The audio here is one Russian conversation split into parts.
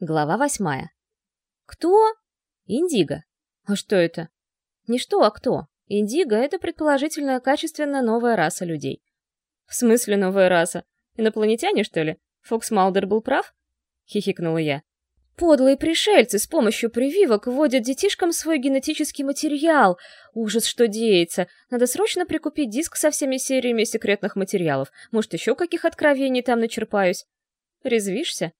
Глава восьмая. Кто? Индиго. А что это? Не что, а кто. Индиго — это предположительно качественно новая раса людей. В смысле новая раса? Инопланетяне, что ли? Фокс Малдер был прав? Хихикнула я. Подлые пришельцы с помощью прививок вводят детишкам свой генетический материал. Ужас, что деется. Надо срочно прикупить диск со всеми сериями секретных материалов. Может, еще каких откровений там начерпаюсь. Резвишься?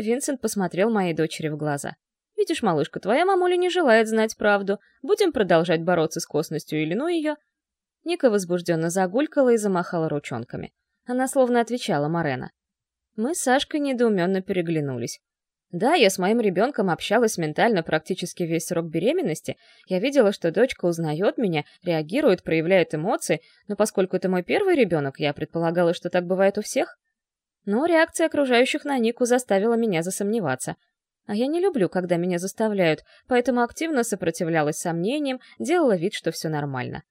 Винсент посмотрел моей дочери в глаза. «Видишь, малышка, твоя мамуля не желает знать правду. Будем продолжать бороться с косностью или ну ее?» Ника возбужденно загулькала и замахала ручонками. Она словно отвечала Морена. Мы с Сашкой недоуменно переглянулись. Да, я с моим ребенком общалась ментально практически весь срок беременности. Я видела, что дочка узнает меня, реагирует, проявляет эмоции, но поскольку это мой первый ребенок, я предполагала, что так бывает у всех. Но реакция окружающих на Нику заставила меня засомневаться. А я не люблю, когда меня заставляют, поэтому активно сопротивлялась сомнениям, делала вид, что все нормально.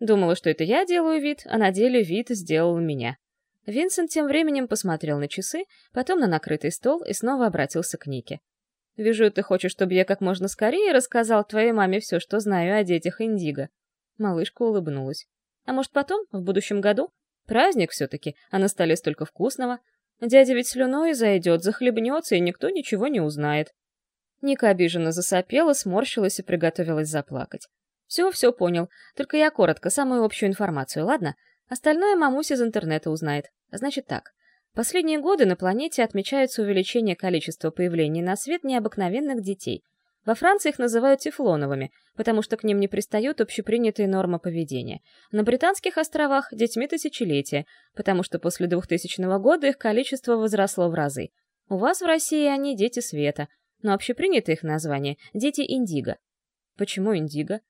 Думала, что это я делаю вид, а на деле вид сделал меня. Винсент тем временем посмотрел на часы, потом на накрытый стол и снова обратился к Нике. «Вижу, ты хочешь, чтобы я как можно скорее рассказал твоей маме все, что знаю о детях Индиго». Малышка улыбнулась. «А может, потом, в будущем году? Праздник все-таки, а на столе столько вкусного. Дядя ведь слюной зайдет, захлебнется, и никто ничего не узнает. Ника обиженно засопела, сморщилась и приготовилась заплакать. Все, все понял. Только я коротко, самую общую информацию, ладно? Остальное мамусь из интернета узнает. Значит так. Последние годы на планете отмечается увеличение количества появлений на свет необыкновенных детей — во Франции их называют тефлоновыми, потому что к ним не пристают общепринятые нормы поведения. На Британских островах — детьми тысячелетия, потому что после 2000 года их количество возросло в разы. У вас в России они дети света, но общепринятое их название — дети индиго. Почему индиго?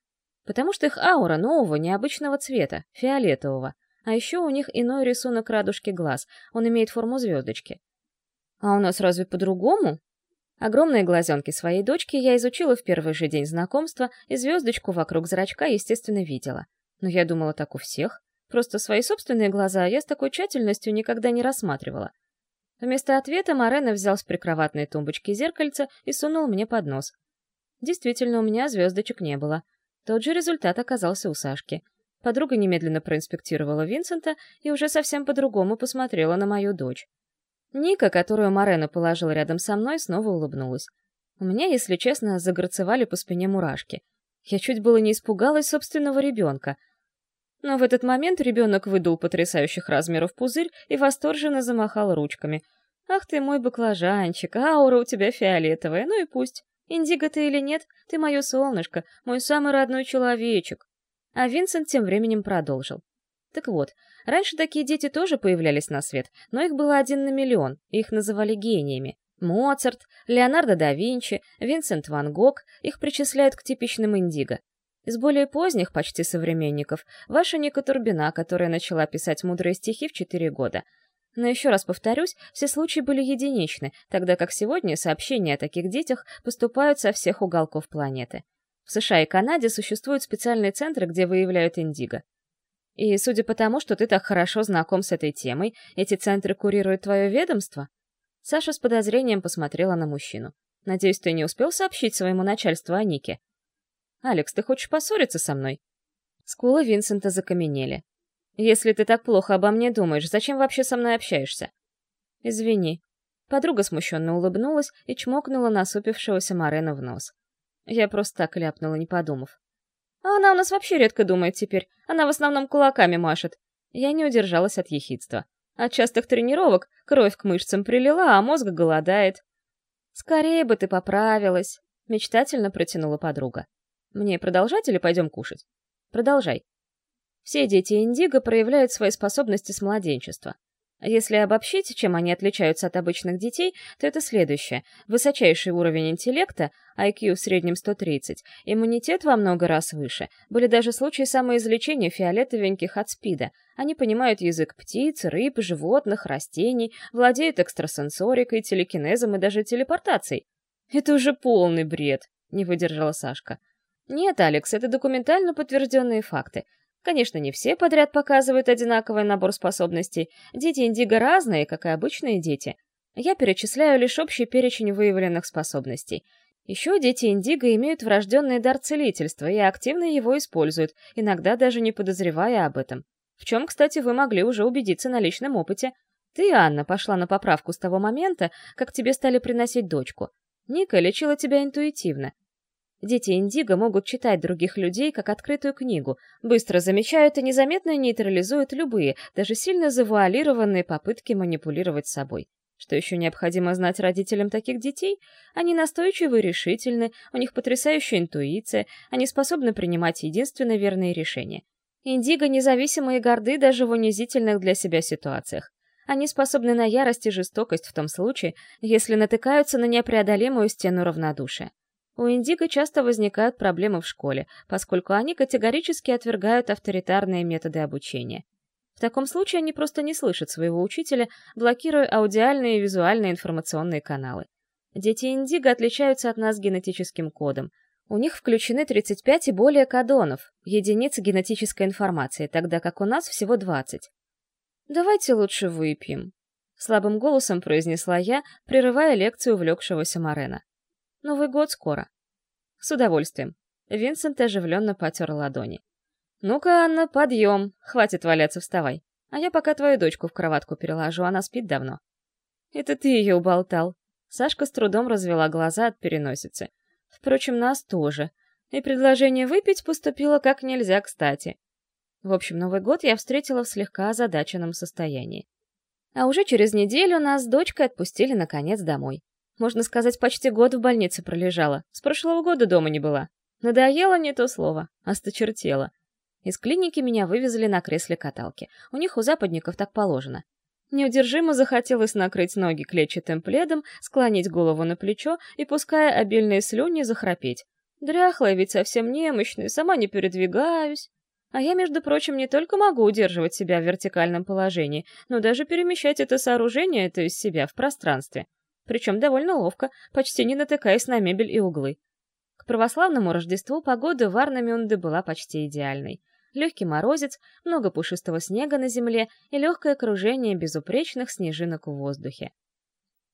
Потому что их аура нового, необычного цвета, фиолетового. А еще у них иной рисунок радужки глаз, он имеет форму звездочки. А у нас разве по-другому? Огромные глазенки своей дочки я изучила в первый же день знакомства, и звездочку вокруг зрачка, естественно, видела. Но я думала так у всех. Просто свои собственные глаза я с такой тщательностью никогда не рассматривала. Вместо ответа Морено взял с прикроватной тумбочки зеркальце и сунул мне под нос. Действительно, у меня звездочек не было. Тот же результат оказался у Сашки. Подруга немедленно проинспектировала Винсента и уже совсем по-другому посмотрела на мою дочь. Ника, которую Морена положил рядом со мной, снова улыбнулась. У меня, если честно, загорцевали по спине мурашки. Я чуть было не испугалась собственного ребенка. Но в этот момент ребенок выдул потрясающих размеров пузырь и восторженно замахал ручками. «Ах ты мой баклажанчик, аура у тебя фиолетовая, ну и пусть. Индиго ты или нет, ты мое солнышко, мой самый родной человечек». А Винсент тем временем продолжил. Так вот, раньше такие дети тоже появлялись на свет, но их было один на миллион, их называли гениями. Моцарт, Леонардо да Винчи, Винсент ван Гог, их причисляют к типичным индиго. Из более поздних, почти современников, ваша Ника Турбина, которая начала писать мудрые стихи в 4 года. Но еще раз повторюсь, все случаи были единичны, тогда как сегодня сообщения о таких детях поступают со всех уголков планеты. В США и Канаде существуют специальные центры, где выявляют индиго. И судя по тому, что ты так хорошо знаком с этой темой, эти центры курируют твое ведомство? Саша с подозрением посмотрела на мужчину. Надеюсь, ты не успел сообщить своему начальству о Нике? Алекс, ты хочешь поссориться со мной? Скулы Винсента закаменели. Если ты так плохо обо мне думаешь, зачем вообще со мной общаешься? Извини. Подруга смущенно улыбнулась и чмокнула насупившегося Морена в нос. Я просто так ляпнула, не подумав. А она у нас вообще редко думает теперь. Она в основном кулаками машет. Я не удержалась от ехидства. От частых тренировок кровь к мышцам прилила, а мозг голодает. «Скорее бы ты поправилась», — мечтательно протянула подруга. «Мне продолжать или пойдем кушать?» «Продолжай». Все дети индиго проявляют свои способности с младенчества. Если обобщить, чем они отличаются от обычных детей, то это следующее. Высочайший уровень интеллекта, IQ в среднем 130, иммунитет во много раз выше. Были даже случаи самоизлечения фиолетовеньких от СПИДа. Они понимают язык птиц, рыб, животных, растений, владеют экстрасенсорикой, телекинезом и даже телепортацией. «Это уже полный бред», — не выдержала Сашка. «Нет, Алекс, это документально подтвержденные факты. Конечно, не все подряд показывают одинаковый набор способностей. Дети индиго разные, как и обычные дети. Я перечисляю лишь общий перечень выявленных способностей. Еще дети Индиго имеют врожденный дар целительства и активно его используют, иногда даже не подозревая об этом. В чем, кстати, вы могли уже убедиться на личном опыте. Ты, Анна, пошла на поправку с того момента, как тебе стали приносить дочку. Ника лечила тебя интуитивно. Дети Индиго могут читать других людей как открытую книгу, быстро замечают и незаметно нейтрализуют любые, даже сильно завуалированные попытки манипулировать собой. Что еще необходимо знать родителям таких детей? Они настойчивы и решительны, у них потрясающая интуиция, они способны принимать единственно верные решения. Индиго независимы и горды даже в унизительных для себя ситуациях. Они способны на ярость и жестокость в том случае, если натыкаются на непреодолимую стену равнодушия. У индиго часто возникают проблемы в школе, поскольку они категорически отвергают авторитарные методы обучения. В таком случае они просто не слышат своего учителя, блокируя аудиальные и визуальные информационные каналы. Дети индиго отличаются от нас генетическим кодом. У них включены 35 и более кодонов, единиц генетической информации, тогда как у нас всего 20. «Давайте лучше выпьем», — слабым голосом произнесла я, прерывая лекцию увлекшегося Морена. Новый год скоро. С удовольствием. Винсент оживленно потер ладони. Ну-ка, Анна, подъем. Хватит валяться, вставай. А я пока твою дочку в кроватку переложу, она спит давно. Это ты ее уболтал. Сашка с трудом развела глаза от переносицы. Впрочем, нас тоже. И предложение выпить поступило как нельзя кстати. В общем, Новый год я встретила в слегка озадаченном состоянии. А уже через неделю нас с дочкой отпустили наконец домой. Можно сказать, почти год в больнице пролежала. С прошлого года дома не была. Надоело не то слово, осточертело. Из клиники меня вывезли на кресле каталки. У них у западников так положено. Неудержимо захотелось накрыть ноги клетчатым пледом, склонить голову на плечо и, пуская обильные слюни, захрапеть. Дряхлая ведь совсем немощная, сама не передвигаюсь. А я, между прочим, не только могу удерживать себя в вертикальном положении, но даже перемещать это сооружение, то есть себя, в пространстве причем довольно ловко, почти не натыкаясь на мебель и углы. К православному Рождеству погода в Арнамюнде была почти идеальной. Легкий морозец, много пушистого снега на земле и легкое окружение безупречных снежинок в воздухе.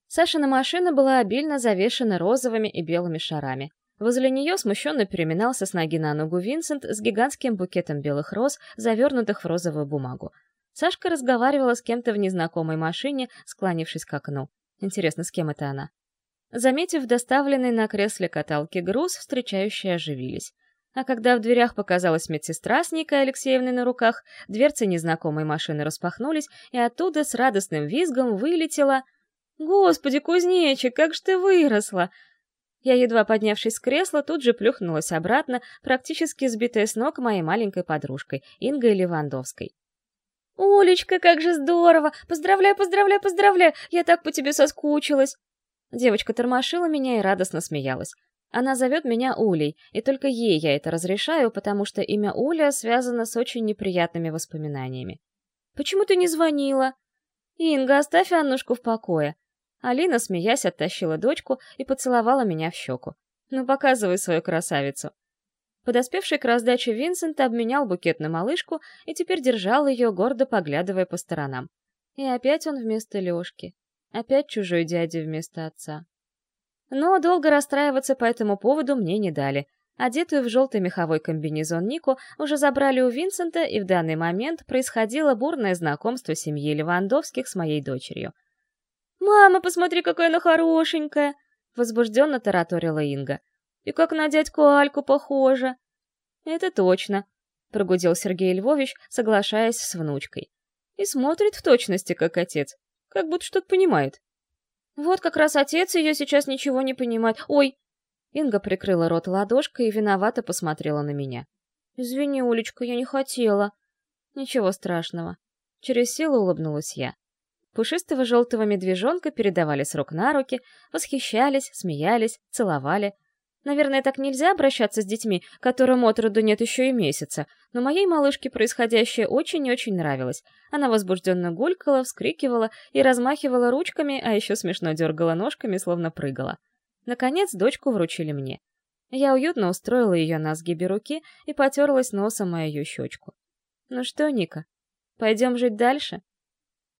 Сашина машина была обильно завешена розовыми и белыми шарами. Возле нее смущенно переминался с ноги на ногу Винсент с гигантским букетом белых роз, завернутых в розовую бумагу. Сашка разговаривала с кем-то в незнакомой машине, склонившись к окну. Интересно, с кем это она? Заметив доставленный на кресле каталки груз, встречающие оживились. А когда в дверях показалась медсестра с Никой Алексеевной на руках, дверцы незнакомой машины распахнулись, и оттуда с радостным визгом вылетела... «Господи, кузнечик, как ж ты выросла!» Я, едва поднявшись с кресла, тут же плюхнулась обратно, практически сбитая с ног моей маленькой подружкой, Ингой Левандовской. «Улечка, как же здорово! Поздравляю, поздравляю, поздравляю! Я так по тебе соскучилась!» Девочка тормошила меня и радостно смеялась. Она зовет меня Улей, и только ей я это разрешаю, потому что имя Уля связано с очень неприятными воспоминаниями. «Почему ты не звонила?» «Инга, оставь Аннушку в покое». Алина, смеясь, оттащила дочку и поцеловала меня в щеку. «Ну, показывай свою красавицу». Подоспевший к раздаче Винсент обменял букет на малышку и теперь держал ее, гордо поглядывая по сторонам. И опять он вместо Лешки. Опять чужой дядя вместо отца. Но долго расстраиваться по этому поводу мне не дали. Одетую в желтый меховой комбинезон Нику уже забрали у Винсента, и в данный момент происходило бурное знакомство семьи Левандовских с моей дочерью. «Мама, посмотри, какая она хорошенькая!» — возбужденно тараторила Инга. И как на дядьку Альку похоже. Это точно, прогудел Сергей Львович, соглашаясь с внучкой. И смотрит в точности, как отец, как будто что-то понимает. Вот как раз отец ее сейчас ничего не понимает. Ой! Инга прикрыла рот ладошкой и виновато посмотрела на меня. Извини, Улечка, я не хотела. Ничего страшного. Через силу улыбнулась я. Пушистого желтого медвежонка передавали с рук на руки, восхищались, смеялись, целовали, Наверное, так нельзя обращаться с детьми, которым от роду нет еще и месяца, но моей малышке происходящее очень и очень нравилось. Она возбужденно гулькала, вскрикивала и размахивала ручками, а еще смешно дергала ножками, словно прыгала. Наконец, дочку вручили мне. Я уютно устроила ее на сгибе руки и потерлась носом ее щечку. «Ну что, Ника, пойдем жить дальше?»